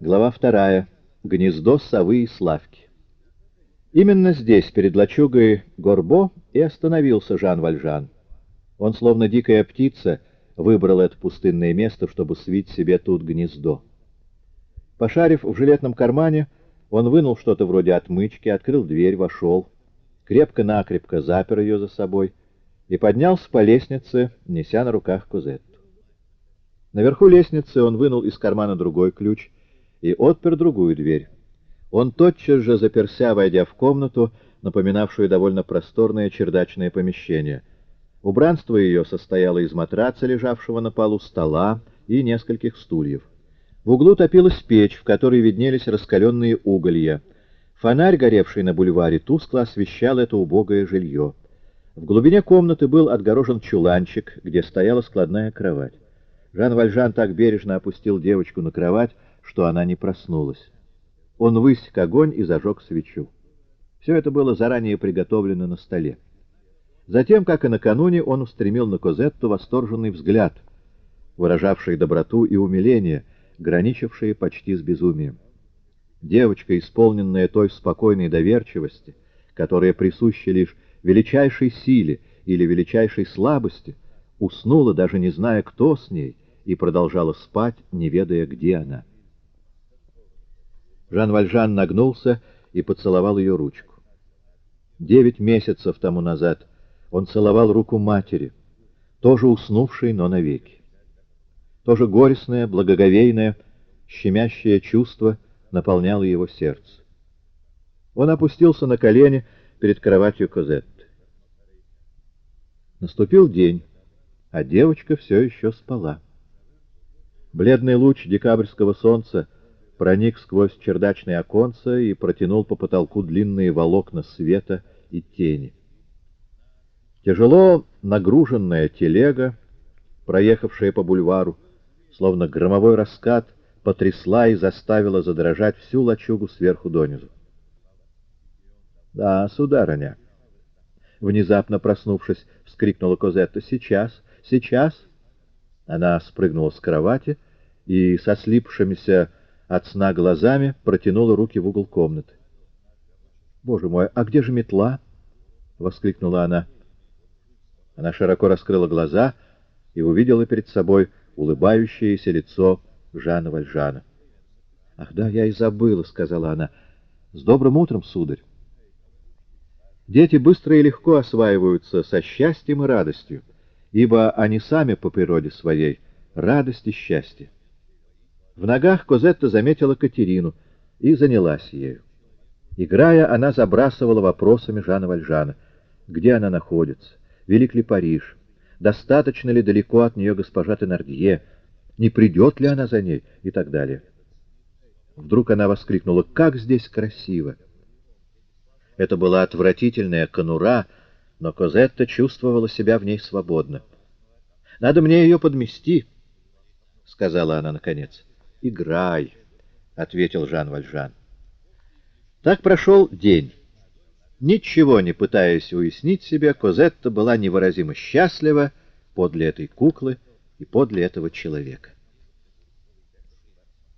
Глава вторая. Гнездо совы и славки. Именно здесь, перед лачугой Горбо, и остановился Жан Вальжан. Он, словно дикая птица, выбрал это пустынное место, чтобы свить себе тут гнездо. Пошарив в жилетном кармане, он вынул что-то вроде отмычки, открыл дверь, вошел, крепко-накрепко запер ее за собой и поднялся по лестнице, неся на руках Козетту. Наверху лестницы он вынул из кармана другой ключ — и отпер другую дверь. Он тотчас же заперся, войдя в комнату, напоминавшую довольно просторное чердачное помещение. Убранство ее состояло из матраца, лежавшего на полу, стола и нескольких стульев. В углу топилась печь, в которой виднелись раскаленные уголья. Фонарь, горевший на бульваре, тускло освещал это убогое жилье. В глубине комнаты был отгорожен чуланчик, где стояла складная кровать. Жан Вальжан так бережно опустил девочку на кровать, что она не проснулась. Он высек огонь и зажег свечу. Все это было заранее приготовлено на столе. Затем, как и накануне, он устремил на Козетту восторженный взгляд, выражавший доброту и умиление, граничившие почти с безумием. Девочка, исполненная той спокойной доверчивости, которая присуща лишь величайшей силе или величайшей слабости, уснула, даже не зная, кто с ней, и продолжала спать, не ведая, где она. Жан Вальжан нагнулся и поцеловал ее ручку. Девять месяцев тому назад он целовал руку матери, тоже уснувшей, но навеки. Тоже горестное, благоговейное, щемящее чувство наполняло его сердце. Он опустился на колени перед кроватью Козетты. Наступил день, а девочка все еще спала. Бледный луч декабрьского солнца — проник сквозь чердачные оконца и протянул по потолку длинные волокна света и тени. Тяжело нагруженная телега, проехавшая по бульвару, словно громовой раскат, потрясла и заставила задрожать всю лачугу сверху донизу. — Да, сударыня! — внезапно проснувшись, вскрикнула Козетта. — Сейчас, сейчас! Она спрыгнула с кровати и со слипшимися от сна глазами, протянула руки в угол комнаты. «Боже мой, а где же метла?» — воскликнула она. Она широко раскрыла глаза и увидела перед собой улыбающееся лицо Жана Вальжана. «Ах да, я и забыла», — сказала она. «С добрым утром, сударь!» Дети быстро и легко осваиваются со счастьем и радостью, ибо они сами по природе своей — радость и счастье. В ногах Козетта заметила Катерину и занялась ею. Играя, она забрасывала вопросами Жана Вальжана. Где она находится? Велик ли Париж? Достаточно ли далеко от нее госпожа Тенардье? Не придет ли она за ней? И так далее. Вдруг она воскликнула, «Как здесь красиво!» Это была отвратительная конура, но Козетта чувствовала себя в ней свободно. «Надо мне ее подмести», — сказала она наконец. «Играй», — ответил Жан Вальжан. Так прошел день. Ничего не пытаясь уяснить себе, Козетта была невыразимо счастлива подле этой куклы и подле этого человека.